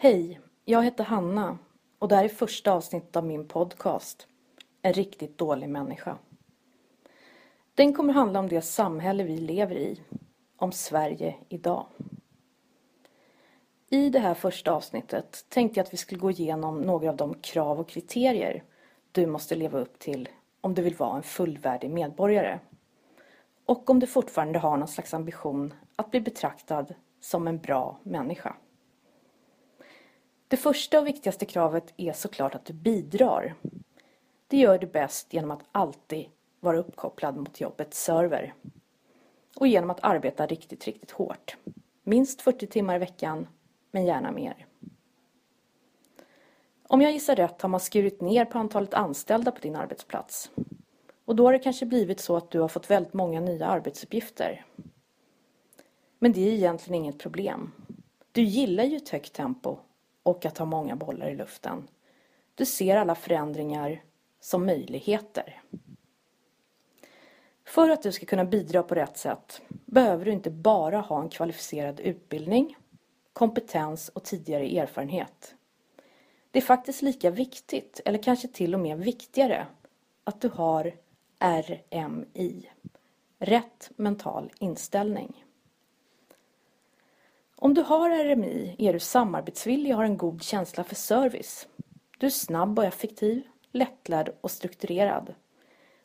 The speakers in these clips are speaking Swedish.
Hej, jag heter Hanna och det här är första avsnittet av min podcast En riktigt dålig människa. Den kommer handla om det samhälle vi lever i, om Sverige idag. I det här första avsnittet tänkte jag att vi skulle gå igenom några av de krav och kriterier du måste leva upp till om du vill vara en fullvärdig medborgare. Och om du fortfarande har någon slags ambition att bli betraktad som en bra människa. Det första och viktigaste kravet är såklart att du bidrar. Det gör du bäst genom att alltid vara uppkopplad mot jobbets server. Och genom att arbeta riktigt, riktigt hårt. Minst 40 timmar i veckan, men gärna mer. Om jag gissar rätt har man skurit ner på antalet anställda på din arbetsplats. Och då har det kanske blivit så att du har fått väldigt många nya arbetsuppgifter. Men det är egentligen inget problem. Du gillar ju ett högt tempo och att ha många bollar i luften. Du ser alla förändringar som möjligheter. För att du ska kunna bidra på rätt sätt behöver du inte bara ha en kvalificerad utbildning, kompetens och tidigare erfarenhet. Det är faktiskt lika viktigt, eller kanske till och med viktigare, att du har RMI, rätt mental inställning. Om du har RMI är du samarbetsvillig och har en god känsla för service. Du är snabb och effektiv, lättlärd och strukturerad.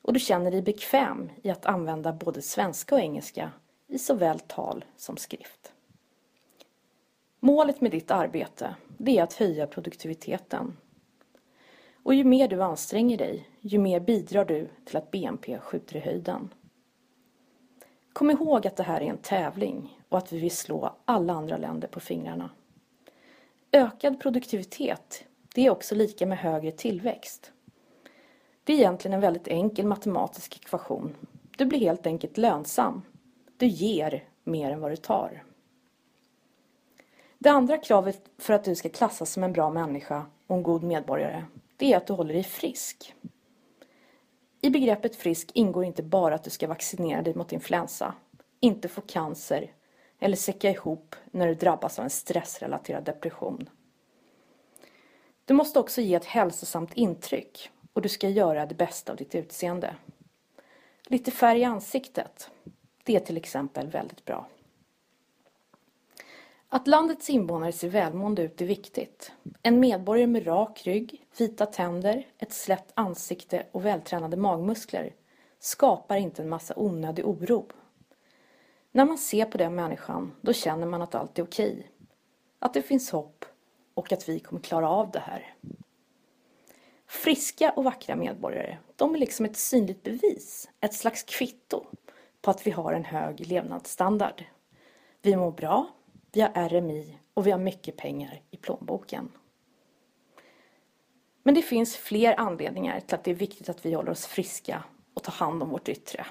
Och du känner dig bekväm i att använda både svenska och engelska i såväl tal som skrift. Målet med ditt arbete det är att höja produktiviteten. Och ju mer du anstränger dig, ju mer bidrar du till att BNP skjuter i höjden. Kom ihåg att det här är en tävling och att vi vill slå alla andra länder på fingrarna. Ökad produktivitet, det är också lika med högre tillväxt. Det är egentligen en väldigt enkel matematisk ekvation. Du blir helt enkelt lönsam. Du ger mer än vad du tar. Det andra kravet för att du ska klassas som en bra människa och en god medborgare, det är att du håller dig frisk. I begreppet frisk ingår inte bara att du ska vaccinera dig mot influensa, inte få cancer eller säcka ihop när du drabbas av en stressrelaterad depression. Du måste också ge ett hälsosamt intryck och du ska göra det bästa av ditt utseende. Lite färg i ansiktet, det är till exempel väldigt bra. Att landets invånare ser välmående ut är viktigt. En medborgare med rak rygg, vita tänder, ett slätt ansikte och vältränade magmuskler skapar inte en massa onödig oro. När man ser på den människan, då känner man att allt är okej. Att det finns hopp och att vi kommer klara av det här. Friska och vackra medborgare, de är liksom ett synligt bevis, ett slags kvitto på att vi har en hög levnadsstandard. Vi mår bra, vi har RMI och vi har mycket pengar i plånboken. Men det finns fler anledningar till att det är viktigt att vi håller oss friska och tar hand om vårt yttre.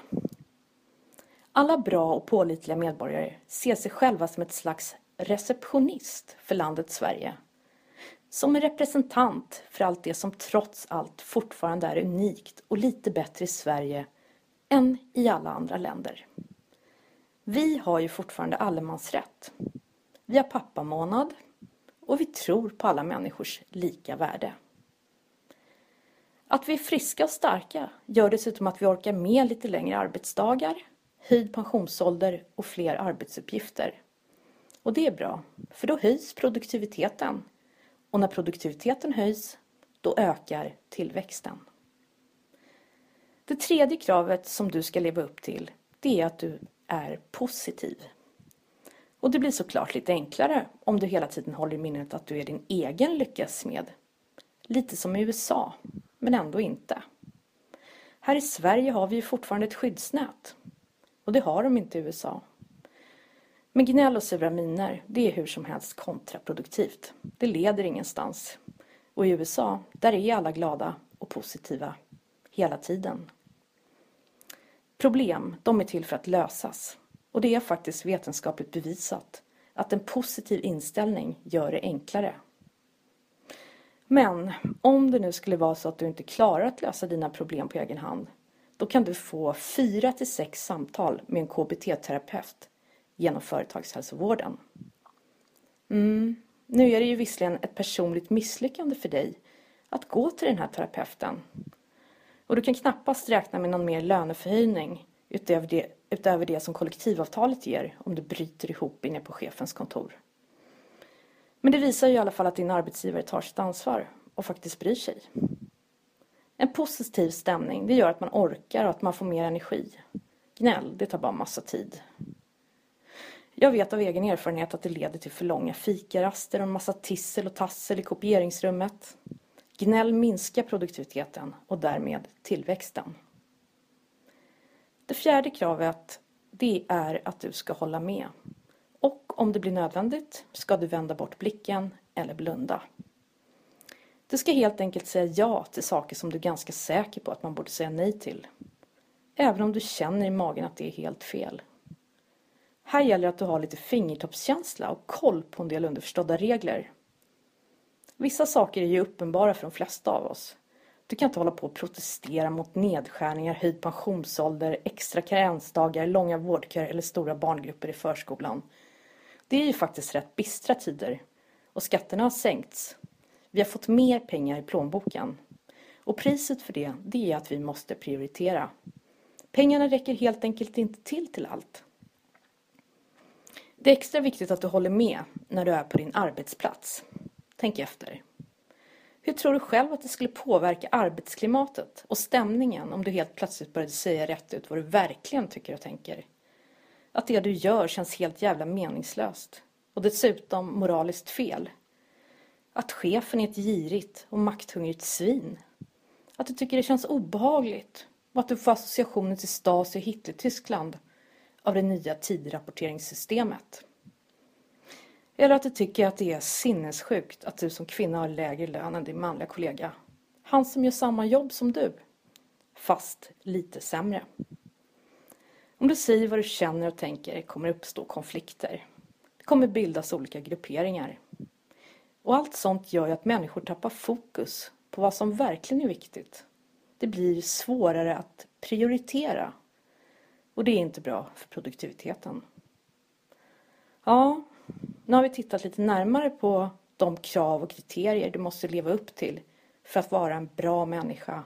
Alla bra och pålitliga medborgare ser sig själva som ett slags receptionist för landet Sverige. Som en representant för allt det som trots allt fortfarande är unikt och lite bättre i Sverige än i alla andra länder. Vi har ju fortfarande allemansrätt. Vi har pappamånad och vi tror på alla människors lika värde. Att vi är friska och starka gör dessutom att vi orkar med lite längre arbetsdagar, höjd pensionsålder och fler arbetsuppgifter. Och det är bra, för då höjs produktiviteten. Och när produktiviteten höjs, då ökar tillväxten. Det tredje kravet som du ska leva upp till, det är att du är positiv. Och det blir såklart lite enklare om du hela tiden håller i minnet att du är din egen lyckas med. Lite som i USA, men ändå inte. Här i Sverige har vi ju fortfarande ett skyddsnät. Och det har de inte i USA. Men gnäll och sura miner, det är hur som helst kontraproduktivt. Det leder ingenstans. Och i USA, där är alla glada och positiva hela tiden. Problem, de är till för att lösas. Och det är faktiskt vetenskapligt bevisat att en positiv inställning gör det enklare. Men om det nu skulle vara så att du inte klarar att lösa dina problem på egen hand, då kan du få fyra till sex samtal med en KBT-terapeut genom företagshälsovården. Mm, Nu är det ju visserligen ett personligt misslyckande för dig att gå till den här terapeuten. Och du kan knappast räkna med någon mer löneförhöjning utöver det, utöver det som kollektivavtalet ger om du bryter ihop inne på chefens kontor. Men det visar ju i alla fall att din arbetsgivare tar sitt ansvar och faktiskt bryr sig. En positiv stämning, det gör att man orkar och att man får mer energi. Gnäll, det tar bara massa tid. Jag vet av egen erfarenhet att det leder till för långa fikaraster och en massa tissel och tassel i kopieringsrummet. Gnäll minskar produktiviteten och därmed tillväxten. Det fjärde kravet det är att du ska hålla med. Och om det blir nödvändigt ska du vända bort blicken eller blunda. Du ska helt enkelt säga ja till saker som du är ganska säker på att man borde säga nej till. Även om du känner i magen att det är helt fel. Här gäller det att du har lite fingertoppskänsla och koll på en del underförstådda regler. Vissa saker är ju uppenbara för de flesta av oss. Du kan inte hålla på och protestera mot nedskärningar, höjd pensionsålder, extra karensdagar, långa vårdköer eller stora barngrupper i förskolan. Det är ju faktiskt rätt bistra tider. Och skatterna har sänkts. Vi har fått mer pengar i plånboken. Och priset för det, det är att vi måste prioritera. Pengarna räcker helt enkelt inte till till allt. Det är extra viktigt att du håller med när du är på din arbetsplats. Tänk efter. Hur tror du själv att det skulle påverka arbetsklimatet och stämningen om du helt plötsligt började säga rätt ut vad du verkligen tycker och tänker? Att det du gör känns helt jävla meningslöst och dessutom moraliskt fel. Att chefen är ett girigt och makthungrigt svin. Att du tycker det känns obehagligt och att du får associationer till Stasi och Hitler-Tyskland av det nya tidrapporteringssystemet. Eller att du tycker att det är sinnessjukt att du som kvinna har lägre lön än din manliga kollega. Han som gör samma jobb som du. Fast lite sämre. Om du säger vad du känner och tänker kommer det uppstå konflikter. Det kommer bildas olika grupperingar. Och allt sånt gör ju att människor tappar fokus på vad som verkligen är viktigt. Det blir svårare att prioritera. Och det är inte bra för produktiviteten. Ja, nu har vi tittat lite närmare på de krav och kriterier du måste leva upp till för att vara en bra människa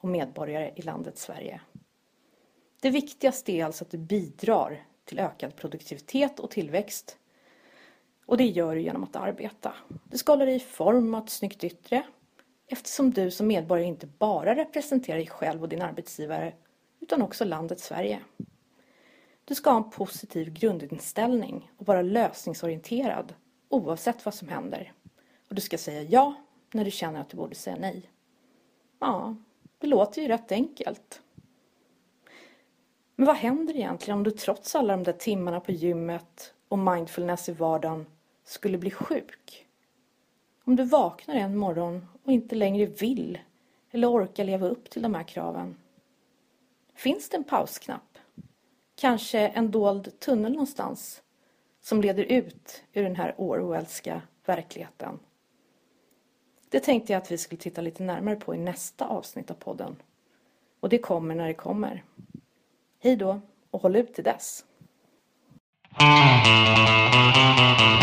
och medborgare i landet Sverige. Det viktigaste är alltså att du bidrar till ökad produktivitet och tillväxt. Och det gör du genom att arbeta. Du ska hålla dig i form och ett snyggt yttre eftersom du som medborgare inte bara representerar dig själv och din arbetsgivare utan också landet Sverige. Du ska ha en positiv grundinställning och vara lösningsorienterad oavsett vad som händer. Och du ska säga ja när du känner att du borde säga nej. Ja, det låter ju rätt enkelt. Men vad händer egentligen om du trots alla de där timmarna på gymmet och mindfulness i vardagen skulle bli sjuk? Om du vaknar en morgon och inte längre vill eller orkar leva upp till de här kraven. Finns det en pausknapp? kanske en dold tunnel någonstans som leder ut ur den här Orwellska verkligheten. Det tänkte jag att vi skulle titta lite närmare på i nästa avsnitt av podden. Och det kommer när det kommer. Hej då och håll ut till dess. Thank you.